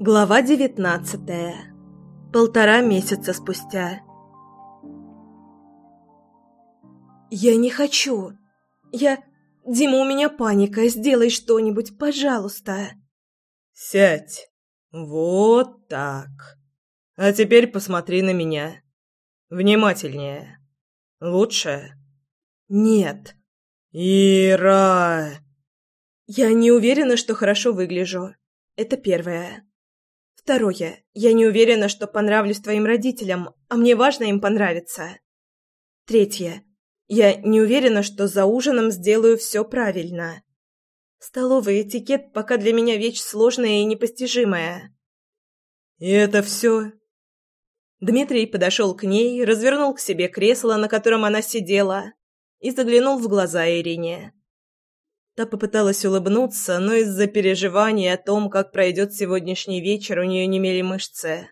Глава девятнадцатая. Полтора месяца спустя. «Я не хочу. Я... Дима, у меня паника. Сделай что-нибудь, пожалуйста». «Сядь. Вот так. А теперь посмотри на меня. Внимательнее. Лучше?» «Нет». «Ира!» «Я не уверена, что хорошо выгляжу. Это первое. Второе. Я не уверена, что понравлюсь твоим родителям, а мне важно им понравиться. Третье. Я не уверена, что за ужином сделаю все правильно. Столовый этикет пока для меня вещь сложная и непостижимая. И это все? Дмитрий подошел к ней, развернул к себе кресло, на котором она сидела, и заглянул в глаза Ирине. Та попыталась улыбнуться, но из-за переживаний о том, как пройдет сегодняшний вечер, у нее немели мышцы.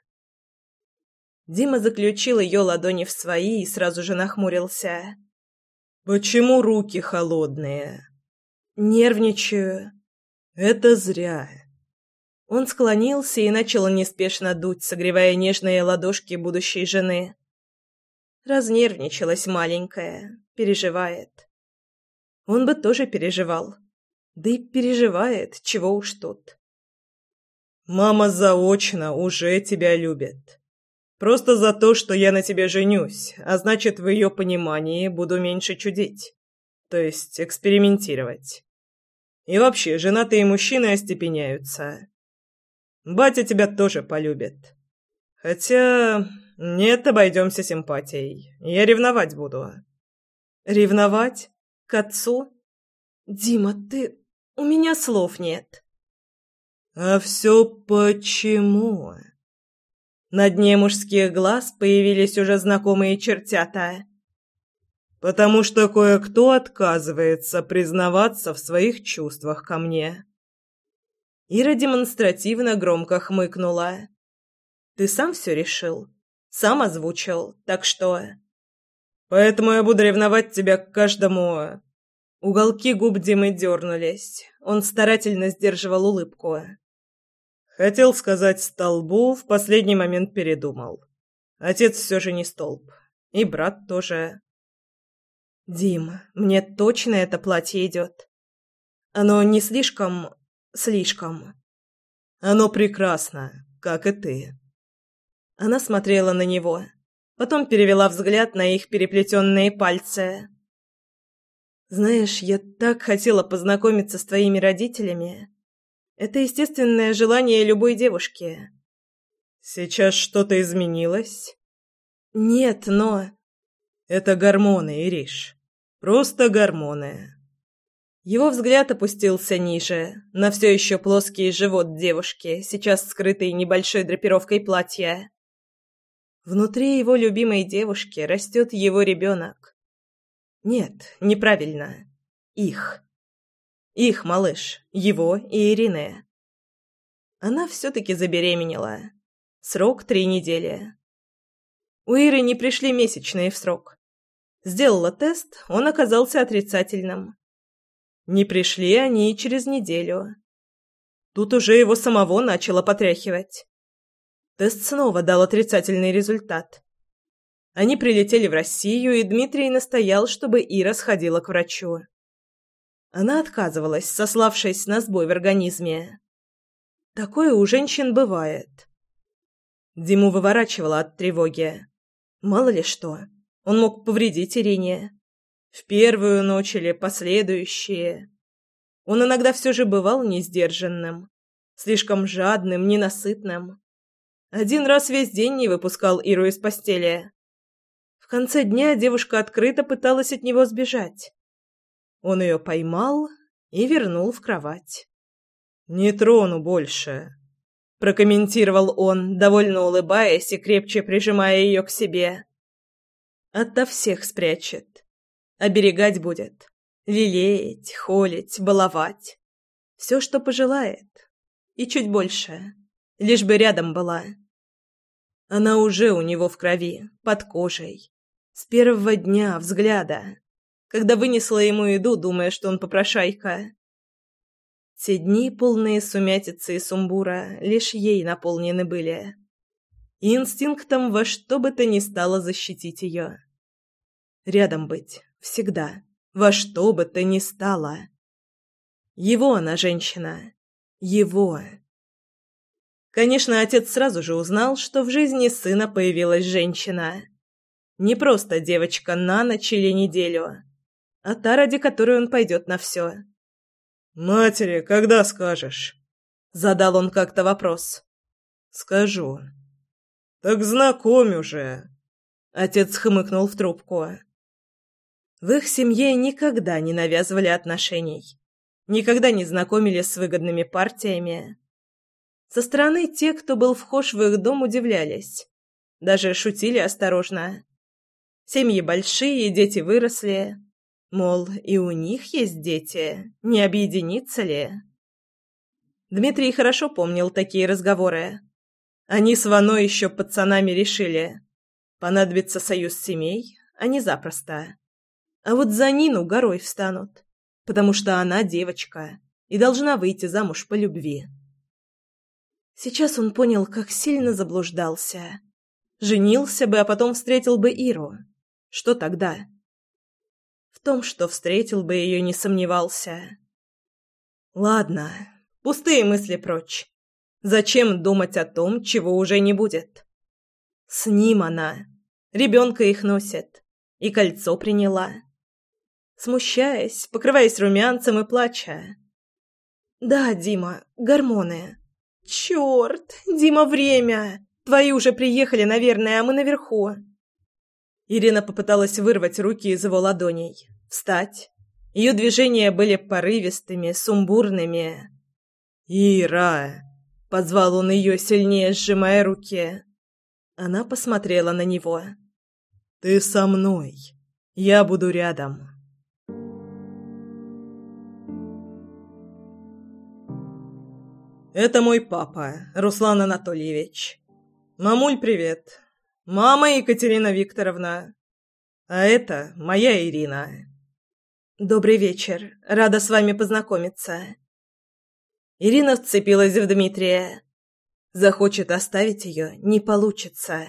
Дима заключил ее ладони в свои и сразу же нахмурился. «Почему руки холодные?» «Нервничаю». «Это зря». Он склонился и начал неспешно дуть, согревая нежные ладошки будущей жены. Разнервничалась маленькая, переживает. Он бы тоже переживал. Да и переживает, чего уж тут. «Мама заочно уже тебя любит. Просто за то, что я на тебе женюсь, а значит, в ее понимании буду меньше чудить. То есть экспериментировать. И вообще, женатые мужчины остепеняются. Батя тебя тоже полюбит. Хотя... Нет, обойдемся симпатией. Я ревновать буду». «Ревновать?» К отцу? Дима, ты... У меня слов нет. А все почему? На дне мужских глаз появились уже знакомые чертята. Потому что кое-кто отказывается признаваться в своих чувствах ко мне. Ира демонстративно громко хмыкнула. Ты сам все решил? Сам озвучил, так что... Поэтому я буду ревновать тебя к каждому...» Уголки губ Димы дернулись. Он старательно сдерживал улыбку. Хотел сказать столбу, в последний момент передумал. Отец все же не столб. И брат тоже. «Дим, мне точно это платье идет. Оно не слишком... слишком...» «Оно прекрасно, как и ты». Она смотрела на него. Потом перевела взгляд на их переплетенные пальцы. «Знаешь, я так хотела познакомиться с твоими родителями. Это естественное желание любой девушки». «Сейчас что-то изменилось?» «Нет, но...» «Это гормоны, Ириш. Просто гормоны». Его взгляд опустился ниже, на все еще плоский живот девушки, сейчас скрытый небольшой драпировкой платья. Внутри его любимой девушки растет его ребенок. Нет, неправильно. Их. Их малыш. Его и Ирины. Она все-таки забеременела. Срок три недели. У Иры не пришли месячные в срок. Сделала тест, он оказался отрицательным. Не пришли они и через неделю. Тут уже его самого начало потряхивать. Тест снова дал отрицательный результат. Они прилетели в Россию, и Дмитрий настоял, чтобы Ира сходила к врачу. Она отказывалась, сославшись на сбой в организме. Такое у женщин бывает. Диму выворачивало от тревоги. Мало ли что. Он мог повредить Ирине. В первую ночь или последующие. Он иногда все же бывал несдержанным. Слишком жадным, ненасытным. Один раз весь день не выпускал Иру из постели. В конце дня девушка открыто пыталась от него сбежать. Он ее поймал и вернул в кровать. «Не трону больше», — прокомментировал он, довольно улыбаясь и крепче прижимая ее к себе. «Ото всех спрячет. Оберегать будет. Лелеять, холить, баловать. Все, что пожелает. И чуть больше. Лишь бы рядом была». Она уже у него в крови, под кожей. С первого дня, взгляда. Когда вынесла ему еду, думая, что он попрошайка. Те дни, полные сумятицы и сумбура, лишь ей наполнены были. И инстинктом во что бы то ни стало защитить ее. Рядом быть. Всегда. Во что бы то ни стало. Его она женщина. Его. Конечно, отец сразу же узнал, что в жизни сына появилась женщина. Не просто девочка на ночь или неделю, а та, ради которой он пойдет на все. «Матери, когда скажешь?» Задал он как-то вопрос. «Скажу». «Так знакомь уже!» Отец хмыкнул в трубку. В их семье никогда не навязывали отношений. Никогда не знакомили с выгодными партиями. Со стороны те, кто был вхож в их дом, удивлялись. Даже шутили осторожно. Семьи большие, дети выросли. Мол, и у них есть дети. Не объединиться ли? Дмитрий хорошо помнил такие разговоры. Они с Вано еще пацанами решили. Понадобится союз семей, а не запросто. А вот за Нину горой встанут, потому что она девочка и должна выйти замуж по любви. Сейчас он понял, как сильно заблуждался. Женился бы, а потом встретил бы Иру. Что тогда? В том, что встретил бы ее, не сомневался. Ладно, пустые мысли прочь. Зачем думать о том, чего уже не будет? С ним она. Ребенка их носит. И кольцо приняла. Смущаясь, покрываясь румянцем и плача. «Да, Дима, гормоны. Черт, Дима, время! Твои уже приехали, наверное, а мы наверху». Ирина попыталась вырвать руки из его ладоней. Встать. Ее движения были порывистыми, сумбурными. «Ира!» — позвал он ее, сильнее сжимая руки. Она посмотрела на него. «Ты со мной. Я буду рядом». «Это мой папа, Руслан Анатольевич. Мамуль, привет. Мама Екатерина Викторовна. А это моя Ирина. Добрый вечер. Рада с вами познакомиться. Ирина вцепилась в Дмитрия. Захочет оставить ее, не получится.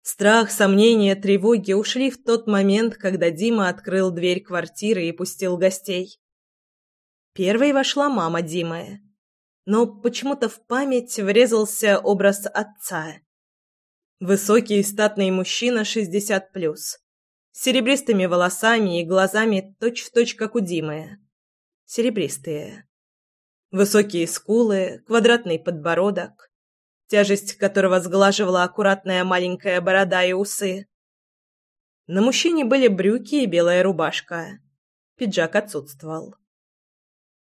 Страх, сомнения, тревоги ушли в тот момент, когда Дима открыл дверь квартиры и пустил гостей. Первой вошла мама Димы. Но почему-то в память врезался образ отца. Высокий статный мужчина 60+, с серебристыми волосами и глазами точь-в-точь, точь, как у Димы. Серебристые. Высокие скулы, квадратный подбородок, тяжесть которого сглаживала аккуратная маленькая борода и усы. На мужчине были брюки и белая рубашка. Пиджак отсутствовал.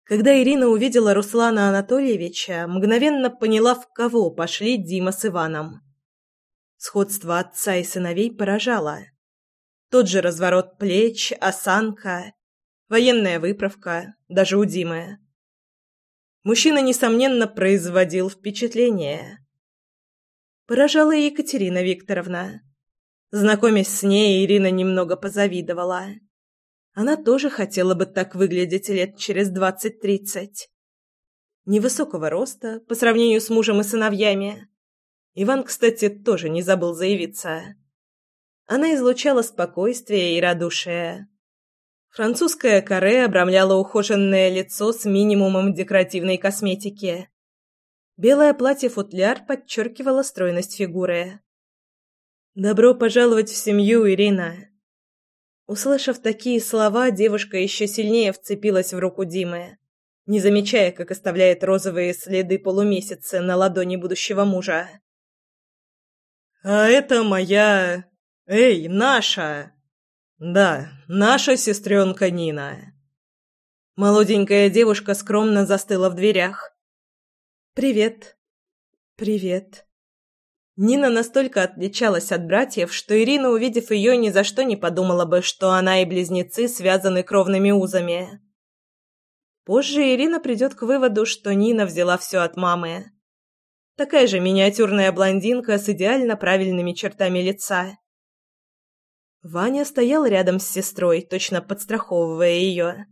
Когда Ирина увидела Руслана Анатольевича, мгновенно поняла, в кого пошли Дима с Иваном. Сходство отца и сыновей поражало. Тот же разворот плеч, осанка, военная выправка, даже у Димы. Мужчина, несомненно, производил впечатление. Поражала и Екатерина Викторовна. Знакомясь с ней, Ирина немного позавидовала. Она тоже хотела бы так выглядеть лет через двадцать-тридцать. Невысокого роста, по сравнению с мужем и сыновьями, Иван, кстати, тоже не забыл заявиться. Она излучала спокойствие и радушие. Французское каре обрамляло ухоженное лицо с минимумом декоративной косметики. Белое платье-футляр подчеркивало стройность фигуры. «Добро пожаловать в семью, Ирина!» Услышав такие слова, девушка еще сильнее вцепилась в руку Димы, не замечая, как оставляет розовые следы полумесяца на ладони будущего мужа. А это моя... Эй, наша... Да, наша сестренка Нина. Молоденькая девушка скромно застыла в дверях. «Привет». «Привет». Нина настолько отличалась от братьев, что Ирина, увидев ее, ни за что не подумала бы, что она и близнецы связаны кровными узами. Позже Ирина придет к выводу, что Нина взяла все от мамы. Такая же миниатюрная блондинка с идеально правильными чертами лица. Ваня стоял рядом с сестрой, точно подстраховывая ее.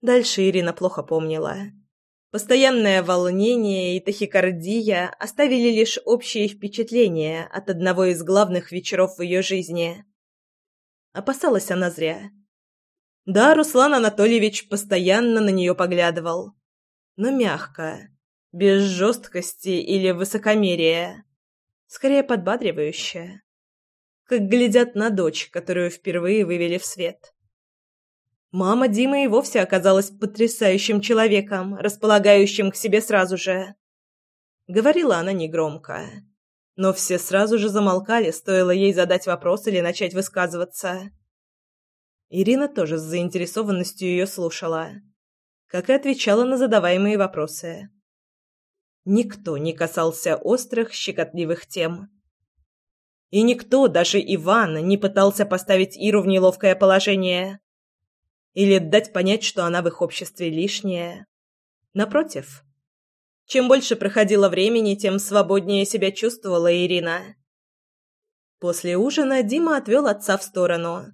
Дальше Ирина плохо помнила. Постоянное волнение и тахикардия оставили лишь общие впечатления от одного из главных вечеров в ее жизни. Опасалась она зря. Да, Руслан Анатольевич постоянно на нее поглядывал. Но мягко, без жесткости или высокомерия. Скорее подбадривающе. Как глядят на дочь, которую впервые вывели в свет. Мама Димы и вовсе оказалась потрясающим человеком, располагающим к себе сразу же. Говорила она негромко. Но все сразу же замолкали, стоило ей задать вопрос или начать высказываться. Ирина тоже с заинтересованностью ее слушала, как и отвечала на задаваемые вопросы. Никто не касался острых, щекотливых тем. И никто, даже Иван, не пытался поставить Иру в неловкое положение или дать понять, что она в их обществе лишняя. Напротив, чем больше проходило времени, тем свободнее себя чувствовала Ирина. После ужина Дима отвел отца в сторону.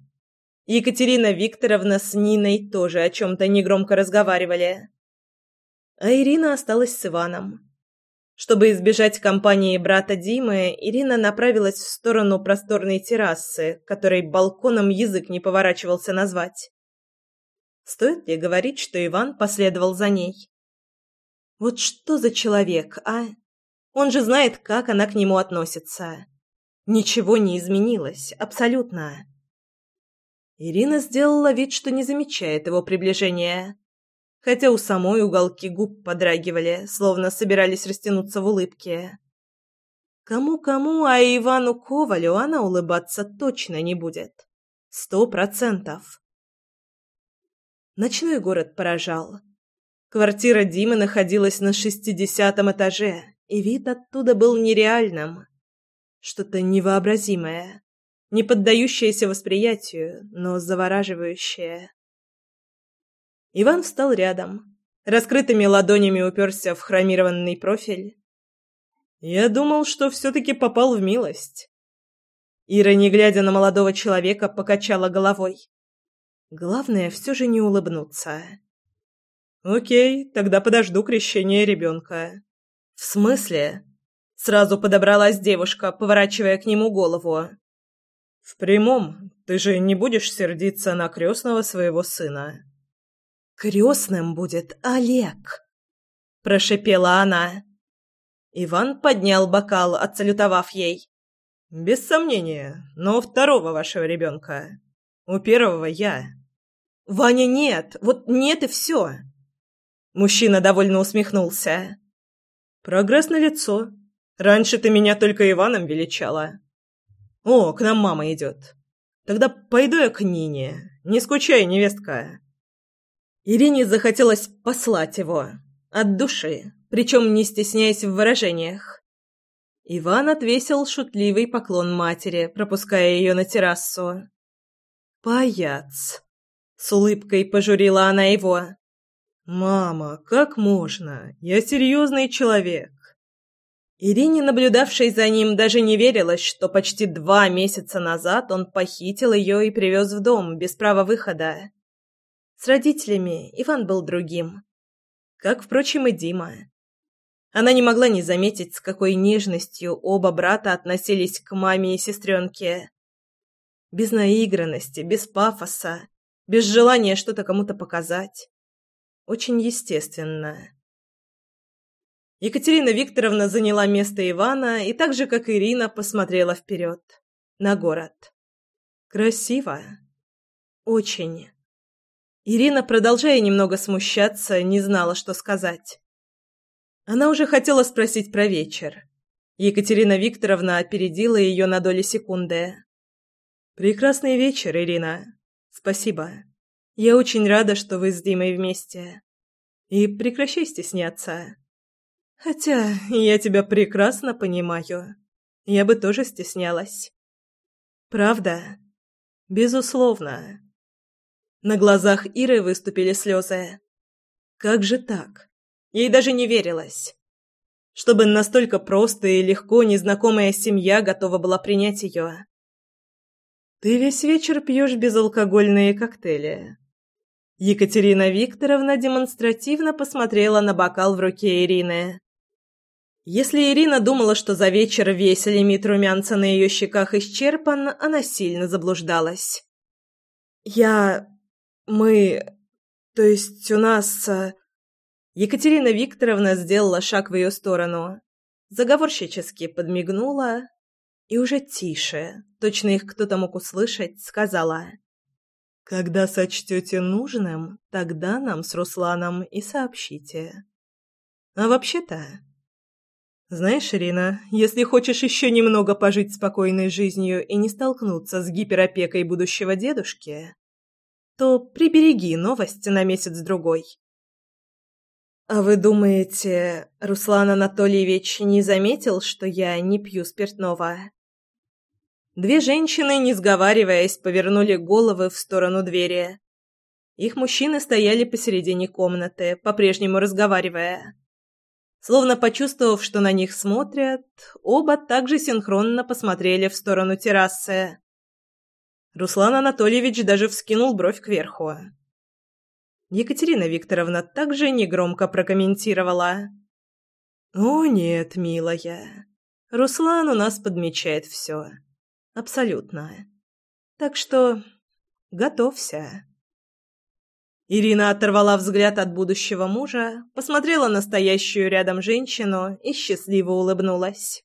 Екатерина Викторовна с Ниной тоже о чем-то негромко разговаривали. А Ирина осталась с Иваном. Чтобы избежать компании брата Димы, Ирина направилась в сторону просторной террасы, которой балконом язык не поворачивался назвать. Стоит ли говорить, что Иван последовал за ней? Вот что за человек, а? Он же знает, как она к нему относится. Ничего не изменилось, абсолютно. Ирина сделала вид, что не замечает его приближения, хотя у самой уголки губ подрагивали, словно собирались растянуться в улыбке. Кому-кому, а Ивану Ковалю она улыбаться точно не будет. Сто процентов. Ночной город поражал. Квартира Димы находилась на шестидесятом этаже, и вид оттуда был нереальным. Что-то невообразимое, не поддающееся восприятию, но завораживающее. Иван встал рядом, раскрытыми ладонями уперся в хромированный профиль. «Я думал, что все-таки попал в милость». Ира, не глядя на молодого человека, покачала головой. Главное все же не улыбнуться. «Окей, тогда подожду крещения ребенка». «В смысле?» Сразу подобралась девушка, поворачивая к нему голову. «В прямом. Ты же не будешь сердиться на крестного своего сына». «Крестным будет Олег», – прошепела она. Иван поднял бокал, отсалютовав ей. «Без сомнения, но второго вашего ребенка. У первого я». «Ваня, нет! Вот нет и все!» Мужчина довольно усмехнулся. «Прогресс на лицо. Раньше ты меня только Иваном величала. О, к нам мама идет. Тогда пойду я к Нине. Не скучай, невестка». Ирине захотелось послать его. От души, причем не стесняясь в выражениях. Иван отвесил шутливый поклон матери, пропуская ее на террасу. «Паяц!» С улыбкой пожурила она его. «Мама, как можно? Я серьезный человек». Ирине, наблюдавшей за ним, даже не верилось, что почти два месяца назад он похитил ее и привез в дом без права выхода. С родителями Иван был другим. Как, впрочем, и Дима. Она не могла не заметить, с какой нежностью оба брата относились к маме и сестренке. Без наигранности, без пафоса, без желания что-то кому-то показать. Очень естественно. Екатерина Викторовна заняла место Ивана и так же, как Ирина, посмотрела вперед, на город. Красиво. Очень. Ирина, продолжая немного смущаться, не знала, что сказать. Она уже хотела спросить про вечер. Екатерина Викторовна опередила ее на доли секунды. «Прекрасный вечер, Ирина. Спасибо. Я очень рада, что вы с Димой вместе. И прекращай стесняться. Хотя я тебя прекрасно понимаю. Я бы тоже стеснялась. Правда? Безусловно. На глазах Иры выступили слезы. Как же так? Ей даже не верилось. Чтобы настолько просто и легко незнакомая семья готова была принять ее. «Ты весь вечер пьешь безалкогольные коктейли». Екатерина Викторовна демонстративно посмотрела на бокал в руке Ирины. Если Ирина думала, что за вечер весь лимит румянца на ее щеках исчерпан, она сильно заблуждалась. «Я... мы... то есть у нас...» э, Екатерина Викторовна сделала шаг в ее сторону, заговорщически подмигнула и уже тише, точно их кто-то мог услышать, сказала. «Когда сочтете нужным, тогда нам с Русланом и сообщите. А вообще-то...» Знаешь, Ирина, если хочешь еще немного пожить спокойной жизнью и не столкнуться с гиперопекой будущего дедушки, то прибереги новости на месяц-другой. А вы думаете, Руслан Анатольевич не заметил, что я не пью спиртного? Две женщины, не сговариваясь, повернули головы в сторону двери. Их мужчины стояли посередине комнаты, по-прежнему разговаривая. Словно почувствовав, что на них смотрят, оба также синхронно посмотрели в сторону террасы. Руслан Анатольевич даже вскинул бровь кверху. Екатерина Викторовна также негромко прокомментировала. «О нет, милая, Руслан у нас подмечает все. Абсолютно. Так что готовься». Ирина оторвала взгляд от будущего мужа, посмотрела на стоящую рядом женщину и счастливо улыбнулась.